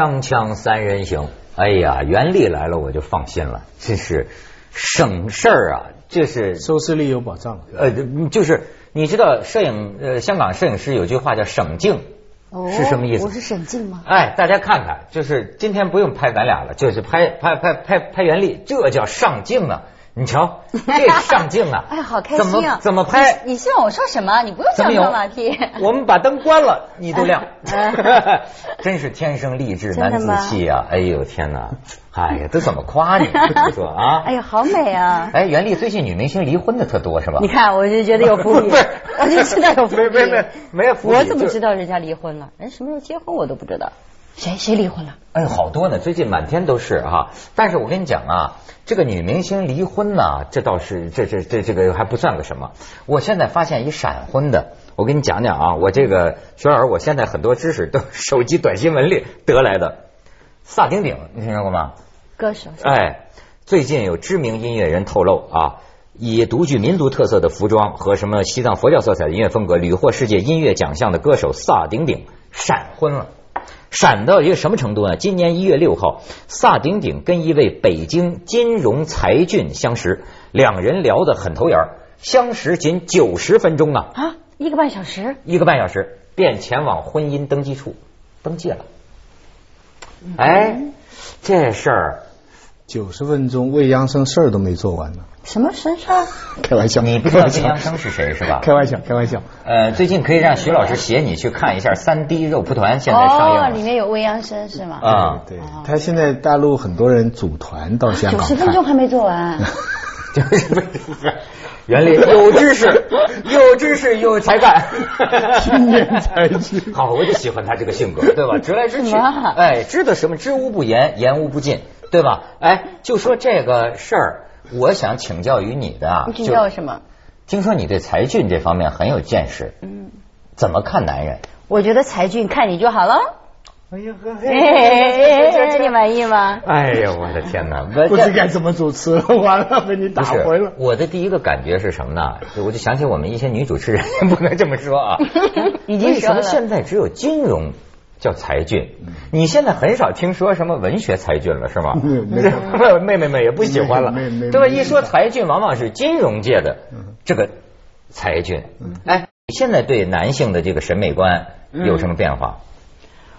锵锵三人行，哎呀，袁立来了我就放心了，这是省事儿啊，这是收视率有保障。呃，就是你知道摄影呃，香港摄影师有句话叫省镜，是什么意思？我是省镜吗？哎，大家看看，就是今天不用拍咱俩了，就是拍拍拍拍拍袁立，这叫上镜啊！你瞧，这上镜啊！哎，好开心啊！怎么怎么拍？你希望我说什么？你不用讲马屁。我们把灯关了，你都亮。真是天生丽质难自弃啊！哎呦天哪！哎呀，都怎么夸你？说啊！哎呀，好美啊！哎，袁立最近女明星离婚的特多是吧？你看，我就觉得有伏笔。我就知道有伏笔。没没伏笔。我怎么知道人家离婚了？人什么时候结婚我都不知道。谁谁离婚了？哎，好多呢，最近满天都是哈。但是我跟你讲啊，这个女明星离婚呢，这倒是这这这这个还不算个什么。我现在发现一闪婚的，我跟你讲讲啊，我这个学儿，我现在很多知识都手机短新闻里得来的。萨顶顶，你听说过吗？歌手。哎，最近有知名音乐人透露啊，以独具民族特色的服装和什么西藏佛教色彩的音乐风格，屡获世界音乐奖项的歌手萨顶顶闪婚了。闪到一个什么程度呢？今年一月六号，萨顶顶跟一位北京金融才俊相识，两人聊得很投缘，相识仅九十分钟啊！啊，一个半小时，一个半小时便前往婚姻登记处登记了。哎，这事儿。九十分钟，未央生事儿都没做完呢。什么神事儿？开玩笑，你不知道未央生是谁是吧？开玩笑，开玩笑。呃，最近可以让徐老师携你去看一下三 D 肉蒲团，现在上映了。里面有未央生是吗？啊，对。他现在大陆很多人组团到香港。九十分钟还没做完。就是不是？袁立有知识，有知识，有才干，青年才俊。好，我就喜欢他这个性格，对吧？直来直去，哎，知道什么？知无不言，言无不尽。对吧？哎，就说这个事儿，我想请教于你的啊。请教什么？听说你对才俊这方面很有见识。嗯。怎么看男人？我觉得才俊看你就好了。哎呀呵嘿，你满意吗？哎呀，我的天哪！不知该怎么主持，完了被你打回了。我的第一个感觉是什么呢？我就想起我们一些女主持人，不能这么说啊。已经为什么现在只有金融？叫才俊，你现在很少听说什么文学才俊了，是吗？妹妹们也不喜欢了，对吧？一说才俊，往往是金融界的这个才俊。哎，你现在对男性的这个审美观有什么变化？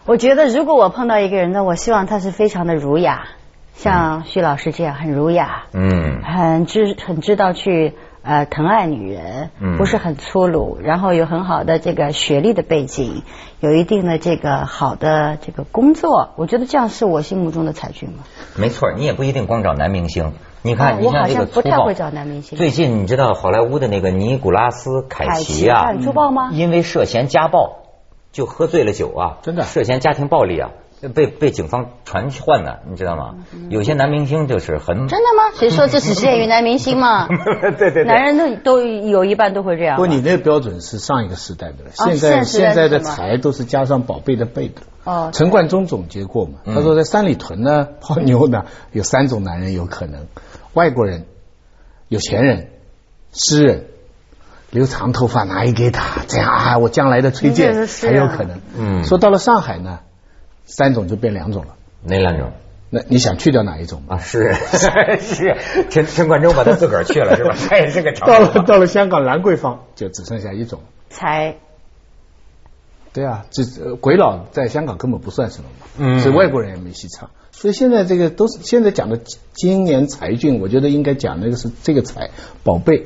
我觉得，如果我碰到一个人呢，我希望他是非常的儒雅，像徐老师这样很儒雅，嗯，很知很知道去。呃，疼爱女人，不是很粗鲁，然后有很好的这个学历的背景，有一定的这个好的这个工作，我觉得这样是我心目中的才俊嘛。没错，你也不一定光找男明星，你看，我好像不太会找男明星。最近你知道好莱坞的那个尼古拉斯凯奇啊，粗暴吗？因为涉嫌家暴，就喝醉了酒啊，真的涉嫌家庭暴力啊。被被警方传唤的，你知道吗？有些男明星就是很真的吗？谁说这只限于男明星嘛？对对，男人都都有一半都会这样。不，你那个标准是上一个时代的了。现在现在的才都是加上宝贝的贝的。哦。陈冠中总结过嘛？他说在三里屯呢泡妞呢有三种男人有可能：外国人、有钱人、诗人，留长头发拿一给他，这样啊，我将来的崔健很有可能。嗯。说到了上海呢。三种就变两种了，哪两种？那你想去掉哪一种啊？是 是，陈陈冠中把他自个儿去了是吧？他也是个长到了到了香港兰桂坊就只剩下一种才。对啊，这鬼佬在香港根本不算什么嘛，嗯，所以外国人也没戏唱。所以现在这个都是现在讲的今年才俊，我觉得应该讲那个是这个才宝贝。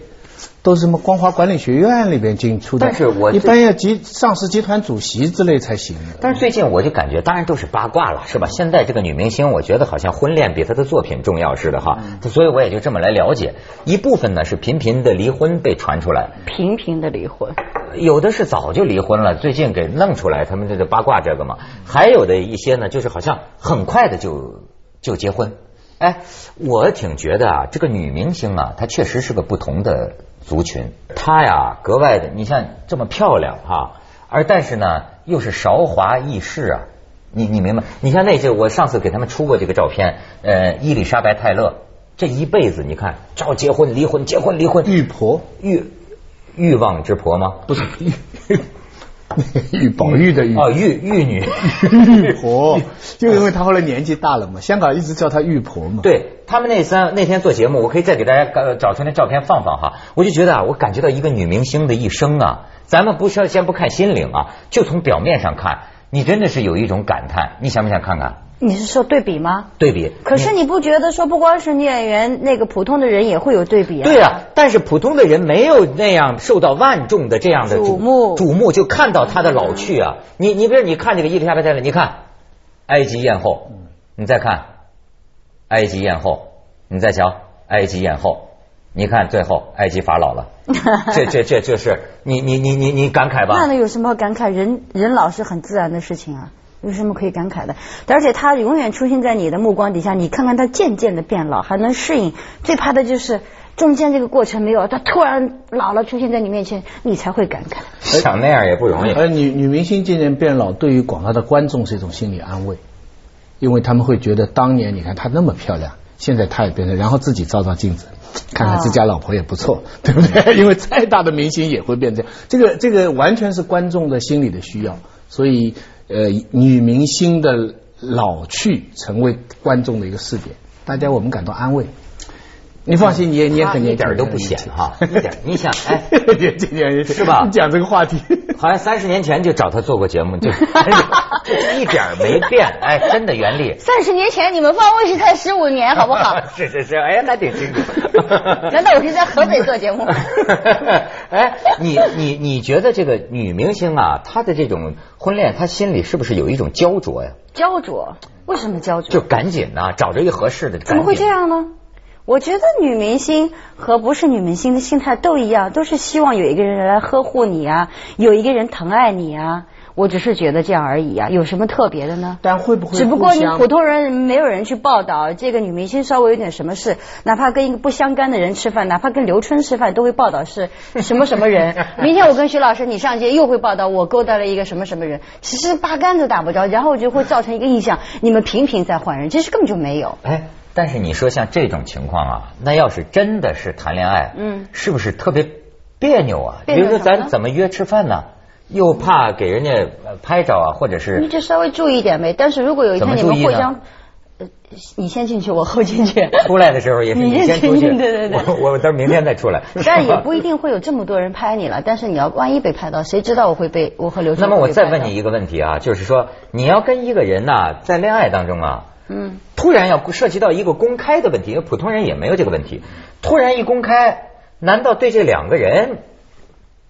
都是什么光华管理学院里边进出的，但是我一般要集上市集团主席之类才行。但是最近我就感觉，当然都是八卦了，是吧？现在这个女明星，我觉得好像婚恋比她的作品重要似的哈。所以我也就这么来了解，一部分呢是频频的离婚被传出来，频频的离婚，有的是早就离婚了，最近给弄出来，他们这个八卦这个嘛。还有的一些呢，就是好像很快的就就结婚。哎，我挺觉得啊，这个女明星啊，她确实是个不同的。族群，她呀格外的，你像这么漂亮哈，而但是呢又是韶华易逝啊，你你明白？你像那些我上次给他们出过这个照片，呃，伊丽莎白泰勒这一辈子，你看照结婚离婚结婚离婚，玉婆欲欲望之婆吗？不是 玉宝玉的玉哦，玉玉女 玉 婆，就因为她后来年纪大了嘛，香港一直叫她玉婆嘛。对他们那三那天做节目，我可以再给大家找出那照片放放哈。我就觉得啊，我感觉到一个女明星的一生啊，咱们不需要先不看心灵啊，就从表面上看，你真的是有一种感叹。你想不想看看？你是说对比吗？对比。可是你不觉得说不光是女演员，那个普通的人也会有对比啊？对啊，但是普通的人没有那样受到万众的这样的瞩目，瞩目就看到他的老去啊。你你比如你看这个伊丽莎白泰勒，你看埃及艳后，你再看埃及艳后，你再瞧埃及艳后，你看最后埃及法老了，这这这就是你你你你你感慨吧？那能有什么感慨？人人老是很自然的事情啊。有什么可以感慨的？而且他永远出现在你的目光底下，你看看他渐渐的变老，还能适应。最怕的就是中间这个过程没有，他突然老了出现在你面前，你才会感慨。想那样也不容易。而女女明星渐渐变老，对于广大的观众是一种心理安慰，因为他们会觉得当年你看她那么漂亮，现在她也变成，然后自己照照镜子，看看自家老婆也不错，对不对？因为再大的明星也会变这样。这个这个完全是观众的心理的需要，所以。呃，女明星的老去成为观众的一个试点，大家我们感到安慰。你放心，你也你也肯定一点都不显哈，一点。你想，哎，今年是吧？讲这个话题，好像三十年前就找他做过节目，就 一点没变。哎，真的，袁立。三十年前你们放卫视才十五年，好不好？是是是，哎，那挺清楚。难道我是在河北做节目？哎，你你你觉得这个女明星啊，她的这种婚恋，她心里是不是有一种焦灼呀？焦灼？为什么焦灼？就赶紧呐，找着一合适的。怎么会这样呢？我觉得女明星和不是女明星的心态都一样，都是希望有一个人来呵护你啊，有一个人疼爱你啊。我只是觉得这样而已啊，有什么特别的呢？但会不会？只不过你普通人没有人去报道这个女明星稍微有点什么事，哪怕跟一个不相干的人吃饭，哪怕跟刘春吃饭，都会报道是 什么什么人。明天我跟徐老师你上街又会报道我勾搭了一个什么什么人，其实八竿子打不着，然后就会造成一个印象，你们频频在换人，其实根本就没有。哎。但是你说像这种情况啊，那要是真的是谈恋爱，嗯，是不是特别别扭啊？比如说咱怎么约吃饭呢？又怕给人家拍照啊，或者是你就稍微注意点呗。但是如果有一天你们互相，呃，你先进去，我后进去。出来的时候也是你先出去，对对对。我我等明天再出来。但也不一定会有这么多人拍你了。但是你要万一被拍到，谁知道我会被我和刘？那么我再问你一个问题啊，就是说你要跟一个人呐，在恋爱当中啊。嗯，突然要涉及到一个公开的问题，因为普通人也没有这个问题。突然一公开，难道对这两个人，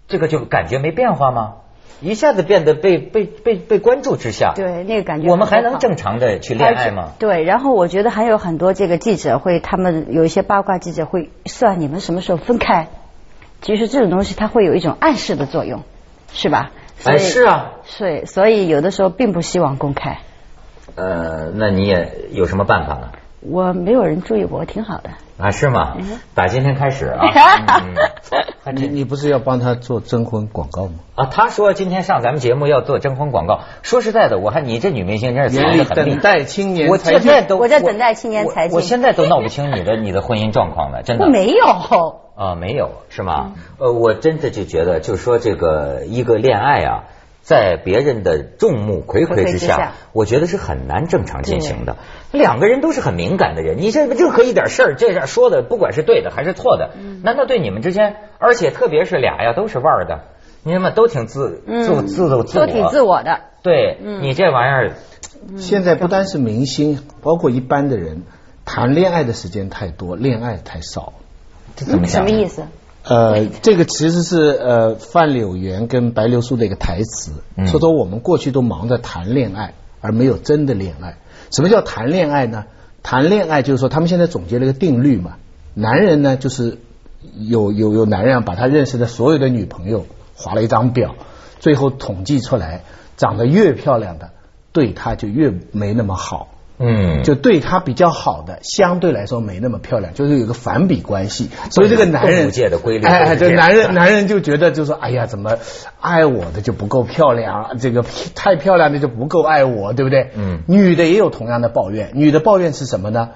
这个就感觉没变化吗？一下子变得被被被被关注之下，对那个感觉，我们还能正常的去恋爱吗？对，然后我觉得还有很多这个记者会，他们有一些八卦记者会算你们什么时候分开。其实这种东西它会有一种暗示的作用，是吧？哎，是啊，是，所以有的时候并不希望公开。呃，那你也有什么办法呢？我没有人注意我，挺好的。啊，是吗？打今天开始啊。你你不是要帮他做征婚广告吗？啊，他说今天上咱们节目要做征婚广告。说实在的，我看你这女明星真是藏的很等待青年，我现在都我在等待青年才我现在都闹不清你的你的婚姻状况了，真的。我没有啊，没有是吗？呃，我真的就觉得，就说这个一个恋爱啊。在别人的众目睽睽之下，我觉得是很难正常进行的。两个人都是很敏感的人，你这任何一点事儿，这样说的，不管是对的还是错的，难道对你们之间，而且特别是俩呀，都是腕儿的，你们都挺自自自自自都挺自我的。对，你这玩意儿，现在不单是明星，包括一般的人，谈恋爱的时间太多，恋爱太少，这怎么什么意思？呃，这个其实是呃范柳原跟白流苏的一个台词，说说我们过去都忙着谈恋爱，而没有真的恋爱。什么叫谈恋爱呢？谈恋爱就是说他们现在总结了一个定律嘛，男人呢就是有有有男人把他认识的所有的女朋友划了一张表，最后统计出来，长得越漂亮的对他就越没那么好。嗯，就对他比较好的，相对来说没那么漂亮，就是有个反比关系。所以这个男人界的规律，哎，这男人男人就觉得就说，哎呀，怎么爱我的就不够漂亮，这个太漂亮的就不够爱我，对不对？嗯。女的也有同样的抱怨，女的抱怨是什么呢？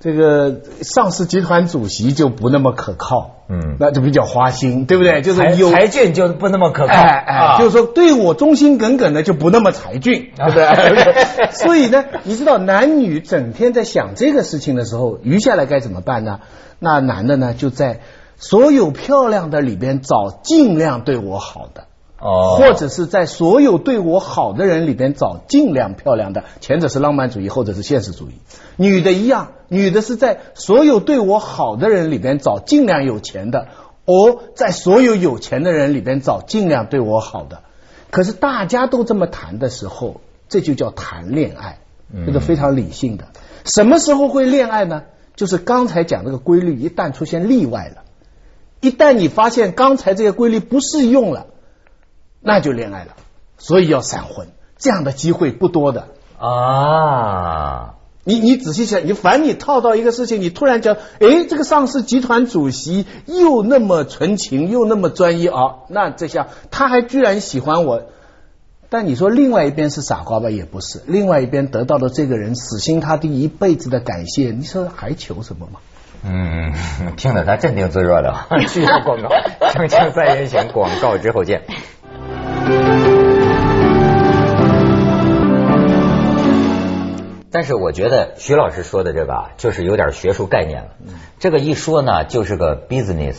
这个上市集团主席就不那么可靠，嗯，那就比较花心，对不对？就是有才俊就不那么可靠，哎哎，就是说对我忠心耿耿的就不那么才俊，对不对？所以呢，你知道男女整天在想这个事情的时候，余下来该怎么办呢？那男的呢，就在所有漂亮的里边找尽量对我好的。哦，或者是在所有对我好的人里边找尽量漂亮的，前者是浪漫主义，后者是现实主义。女的一样，女的是在所有对我好的人里边找尽量有钱的，我在所有有钱的人里边找尽量对我好的。可是大家都这么谈的时候，这就叫谈恋爱，这个非常理性的。什么时候会恋爱呢？就是刚才讲这个规律一旦出现例外了，一旦你发现刚才这个规律不适用了。那就恋爱了，所以要闪婚，这样的机会不多的啊。你你仔细想，你凡你套到一个事情，你突然讲，哎，这个上市集团主席又那么纯情，又那么专一啊，那这下他还居然喜欢我。但你说另外一边是傻瓜吧，也不是。另外一边得到的这个人死心塌地一辈子的感谢，你说还求什么吗？嗯，听得他镇定自若的。需要广告，锵锵三人行，广告之后见。但是我觉得徐老师说的这个啊，就是有点学术概念了。这个一说呢，就是个 business，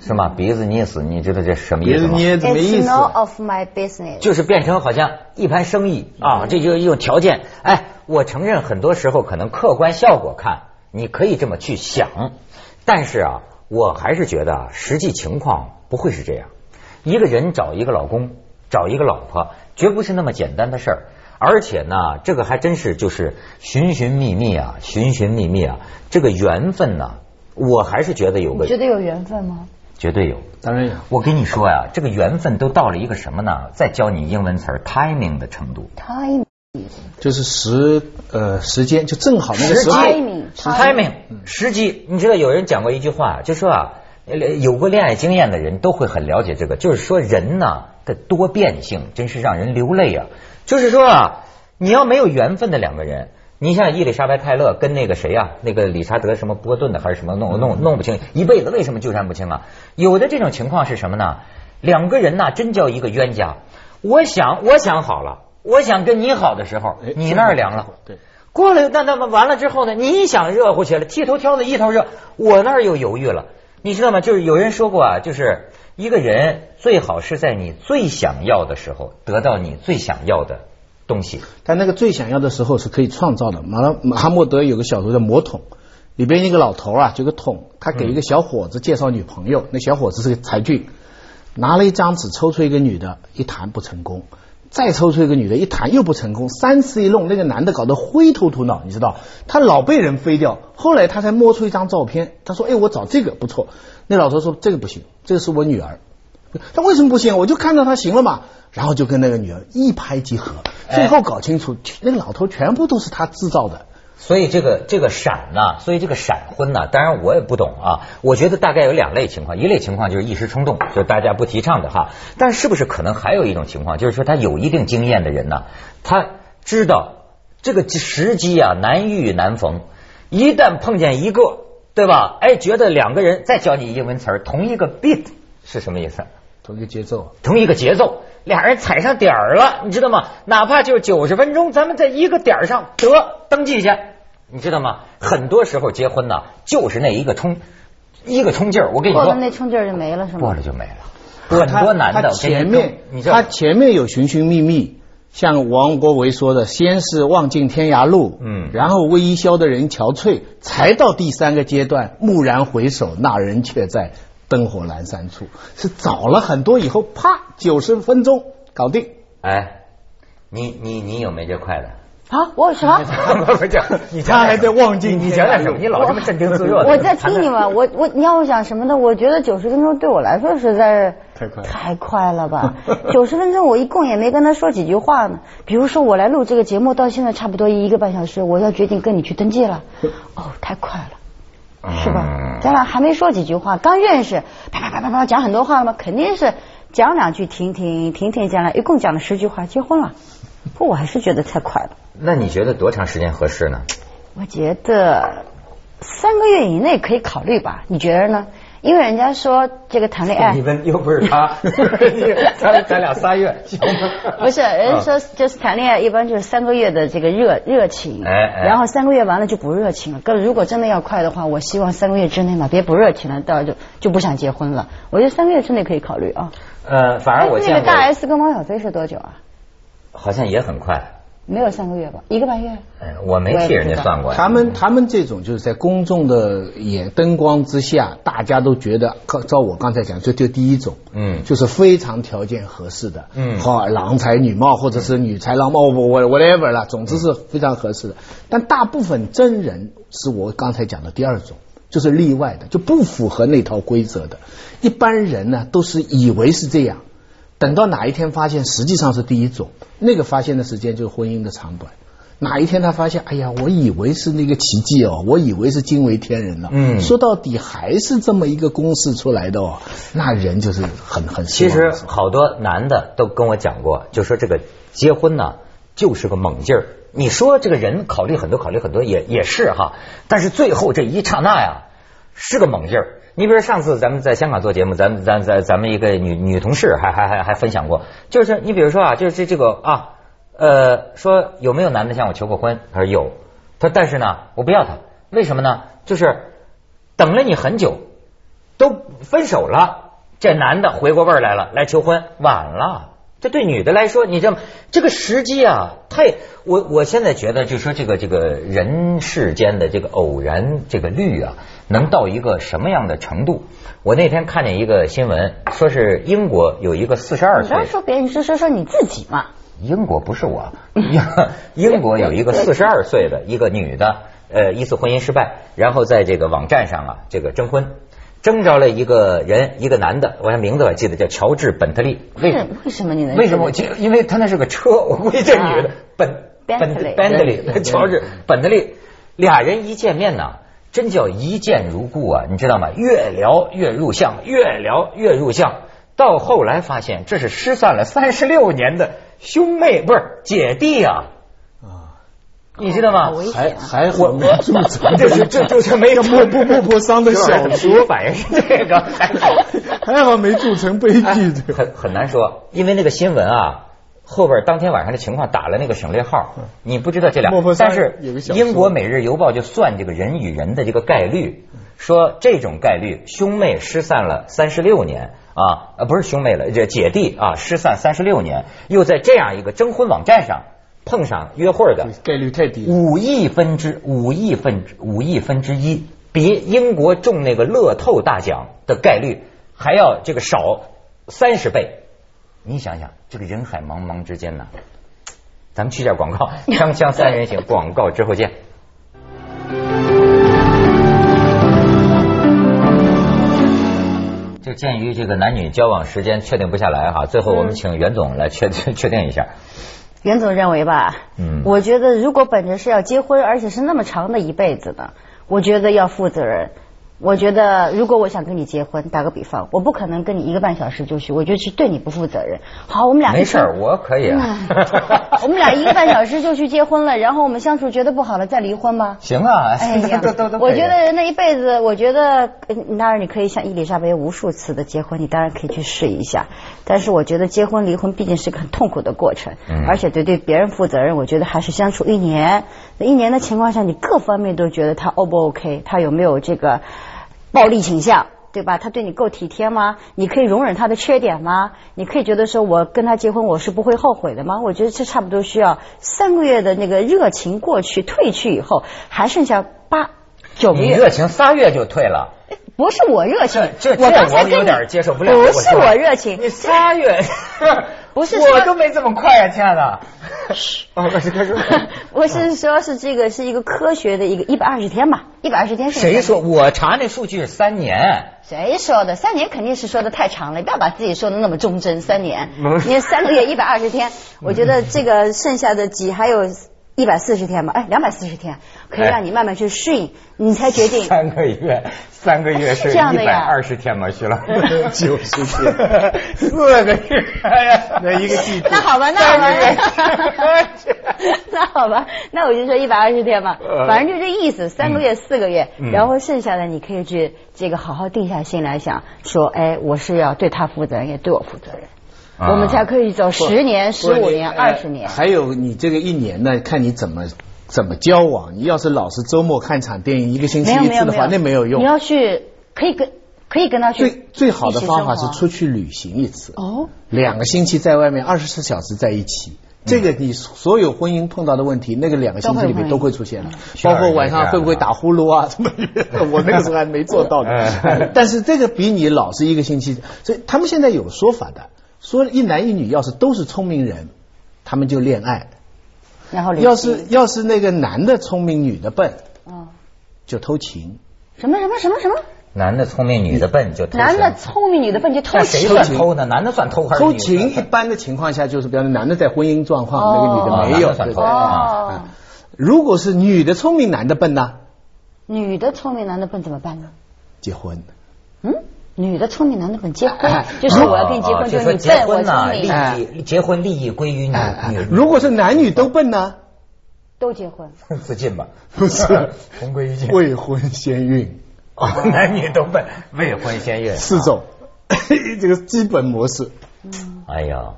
是吗？business，你知道这什么意思吗？It's none of my business。就是变成好像一盘生意啊，这就用条件。哎，我承认很多时候可能客观效果看，你可以这么去想，但是啊，我还是觉得实际情况不会是这样。一个人找一个老公。找一个老婆绝不是那么简单的事儿，而且呢，这个还真是就是寻寻觅觅啊，寻寻觅觅啊，这个缘分呢，我还是觉得有个。觉得有缘分吗？绝对有，当然有。我跟你说呀，这个缘分都到了一个什么呢？再教你英文词儿，timing 的程度。timing 就是时呃时间就正好那个时机。timing 时机，你知道有人讲过一句话，就说啊，有过恋爱经验的人都会很了解这个，就是说人呢。的多变性真是让人流泪啊！就是说啊，你要没有缘分的两个人，你像伊丽莎白泰勒跟那个谁呀，那个理查德什么波顿的还是什么弄弄弄不清，一辈子为什么纠缠不清啊？有的这种情况是什么呢？两个人呐，真叫一个冤家。我想，我想好了，我想跟你好的时候，你那儿凉了。对，过了那那么完了之后呢？你想热乎起来，剃头挑子一头热，我那儿又犹豫了。你知道吗？就是有人说过啊，就是。一个人最好是在你最想要的时候得到你最想要的东西。但那个最想要的时候是可以创造的。马马哈默德有个小说叫《魔桶》，里边一个老头啊，就个桶，他给一个小伙子介绍女朋友，那小伙子是个才俊，拿了一张纸抽出一个女的，一谈不成功，再抽出一个女的，一谈又不成功，三次一弄，那个男的搞得灰头土脑，你知道，他老被人飞掉。后来他才摸出一张照片，他说：“哎，我找这个不错。”那老头说：“这个不行，这个是我女儿。他为什么不行？我就看到他行了嘛，然后就跟那个女儿一拍即合。最后搞清楚，那个老头全部都是他制造的。所以这个这个闪呢，所以这个闪婚呢，当然我也不懂啊。我觉得大概有两类情况，一类情况就是一时冲动，就是大家不提倡的哈。但是不是可能还有一种情况，就是说他有一定经验的人呢，他知道这个时机啊难遇难逢，一旦碰见一个。”对吧？哎，觉得两个人再教你英文词儿，同一个 beat 是什么意思？同一个节奏，同一个节奏，俩人踩上点儿了，你知道吗？哪怕就是九十分钟，咱们在一个点儿上得登记去，你知道吗？很多时候结婚呢，就是那一个冲，一个冲劲儿。我跟你说，过了那冲劲儿就没了，是吗？过了就没了。很多男的前面，他前面有寻寻觅觅。像王国维说的，先是望尽天涯路，嗯，然后为伊消的人憔悴，才到第三个阶段，蓦然回首，那人却在灯火阑珊处。是早了很多，以后啪，九十分钟搞定。哎，你你你有没这快的？啊，我什么？不讲，你他还在忘记你讲点什么？你老这么镇定自若。我在听你们，我我你要我讲什么呢？我觉得九十分钟对我来说实在是太快太快了吧？九十分钟我一共也没跟他说几句话呢。比如说我来录这个节目，到现在差不多一个半小时，我要决定跟你去登记了。哦，太快了，是吧？咱俩还没说几句话，刚认识，啪啪啪啪啪讲很多话了吗？肯定是讲两句停停停停讲了，一共讲了十句话，结婚了。不，我还是觉得太快了。那你觉得多长时间合适呢？我觉得三个月以内可以考虑吧？你觉得呢？因为人家说这个谈恋爱，你们又不是他，咱咱俩仨月行吗，不是人家说就是谈恋爱一般就是三个月的这个热热情，哎，然后三个月完了就不热情了。哥如果真的要快的话，我希望三个月之内嘛，别不热情了，到就就不想结婚了。我觉得三个月之内可以考虑啊。呃，反而我那个大 S 跟汪小菲是多久啊？好像也很快。没有三个月吧，一个半月。哎，我没替人家算过。他们他们这种就是在公众的眼灯光之下，大家都觉得，照我刚才讲，就就第一种，嗯，就是非常条件合适的，嗯，好郎才女貌或者是女才郎貌，我我 whatever 了，总之是非常合适的。但大部分真人是我刚才讲的第二种，就是例外的，就不符合那套规则的。一般人呢，都是以为是这样。等到哪一天发现实际上是第一种，那个发现的时间就是婚姻的长短。哪一天他发现，哎呀，我以为是那个奇迹哦，我以为是惊为天人了。嗯，说到底还是这么一个公式出来的哦，那人就是很很。其实好多男的都跟我讲过，就说这个结婚呢就是个猛劲儿。你说这个人考虑很多，考虑很多也也是哈，但是最后这一刹那呀是个猛劲儿。你比如上次咱们在香港做节目，咱们咱咱咱们一个女女同事还还还还分享过，就是你比如说啊，就是这这个啊，呃，说有没有男的向我求过婚？他说有，他说但是呢，我不要他，为什么呢？就是等了你很久，都分手了，这男的回过味儿来了，来求婚，晚了。这对女的来说，你这这个时机啊，太我我现在觉得，就说这个这个人世间的这个偶然这个率啊。能到一个什么样的程度？我那天看见一个新闻，说是英国有一个四十二岁。你不要说别人，你是说说你自己嘛？英国不是我，英国有一个四十二岁的一个女的，呃，一次婚姻失败，然后在这个网站上啊，这个征婚，征着了一个人，一个男的，我还名字我还记得叫乔治本特利。为为什么你能？为什么？就因为他那是个车，我估计这女的本本本特利，乔治本特利，俩人一见面呢。真叫一见如故啊！你知道吗？越聊越入相，越聊越入相。到后来发现，这是失散了三十六年的兄妹，不是姐弟啊！啊，你知道吗？还还我没铸成，这是这就是没有不不不不伤的小说，反应是这个，还好还好没铸成悲剧，很很难说，因为那个新闻啊。后边当天晚上的情况打了那个省略号，你不知道这俩，但是英国《每日邮报》就算这个人与人的这个概率，说这种概率兄妹失散了三十六年啊，呃不是兄妹了，这姐弟啊失散三十六年，又在这样一个征婚网站上碰上约会的概率太低，五亿分之五亿分五亿分之一，比英国中那个乐透大奖的概率还要这个少三十倍。你想想，这个人海茫茫之间呢，咱们去下广告，锵锵三人行，广告之后见。就鉴于这个男女交往时间确定不下来哈，最后我们请袁总来确确定一下。袁总认为吧，嗯，我觉得如果本着是要结婚，而且是那么长的一辈子的，我觉得要负责任。我觉得，如果我想跟你结婚，打个比方，我不可能跟你一个半小时就去，我觉得是对你不负责任。好，我们俩没事，我可以。我们俩一个半小时就去结婚了，然后我们相处觉得不好了，再离婚吗？行啊，哎呀，都 都都。我觉得人那一辈子，我觉得当然你可以像伊丽莎白无数次的结婚，你当然可以去试一下。但是我觉得结婚离婚毕竟是个很痛苦的过程，而且对对别人负责任，我觉得还是相处一年，一年的情况下，你各方面都觉得他 O 不 OK，他有没有这个。暴力倾向，对吧？他对你够体贴吗？你可以容忍他的缺点吗？你可以觉得说，我跟他结婚，我是不会后悔的吗？我觉得这差不多需要三个月的那个热情过去退去以后，还剩下八九个月。热情仨月就退了？不是我热情，这这我有点接受不了。不是我热情，你仨月。不是我都没这么快啊，亲爱的。哦，开始开始。我是说，是这个是一个科学的一个一百二十天吧，一百二十天是。谁说？我查那数据是三年。谁说的？三年肯定是说的太长了，不要把自己说的那么忠贞。三年，你三个月一百二十天，我觉得这个剩下的几还有一百四十天嘛，哎，两百四十天，可以让你慢慢去适应，你才决定。三个月，三个月是 一百二十天吗？徐老师，九十天，四个月，哎呀，那一个季度。那好吧，那好吧，那好吧，那我就说一百二十天嘛，反正就这意思，三个月、四个月，然后剩下的你可以去这个好好定下心来想，说，哎，我是要对他负责任，也对我负责任。我们才可以走十年、十五年、二十年。还有你这个一年呢，看你怎么怎么交往。你要是老是周末看场电影，一个星期一次的话，那没有用。你要去可以跟可以跟他去。最最好的方法是出去旅行一次。哦。两个星期在外面，二十四小时在一起。这个你所有婚姻碰到的问题，那个两个星期里面都会出现的。包括晚上会不会打呼噜啊 什么？我那个时候还没做到呢。但是这个比你老是一个星期，所以他们现在有说法的。说一男一女要是都是聪明人，他们就恋爱。然后要是要是那个男的聪明，女的笨，嗯，就偷情。什么什么什么什么？男的聪明，女的笨就偷男的聪明，女的笨就偷情。谁算偷呢？男的算偷还是偷情？一般的情况下就是，比方说男的在婚姻状况，那个女的没有。哦。如果是女的聪明，男的笨呢？女的聪明，男的笨怎么办呢？结婚。嗯。女的聪明，男的笨，结婚 就是我要跟你结婚，就是你笨，我聪明。结婚利益归于女。如果是男女都笨呢？都结婚。自尽吧。不是，同归于尽。未婚先孕。男女都笨，未婚先孕。四种，这个基本模式。哎呀，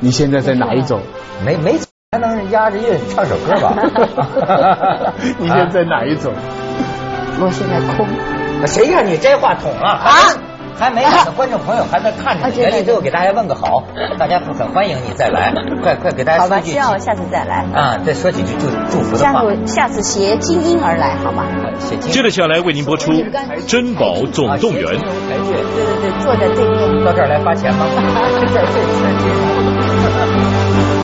你现在在哪一种？没没还能压着韵唱首歌吧？你现在在哪一种？我现在空。谁让你摘话筒了啊？还没看的观众朋友还在看着，袁立最后给大家问个好，大家很欢迎你再来，快快给大家说句。希望我下次再来。啊，再说几句祝祝福的话。下次下次携精英而来，好吗？接着下来为您播出《珍宝总动员》。对对对，坐在对面。到这儿来发钱吗？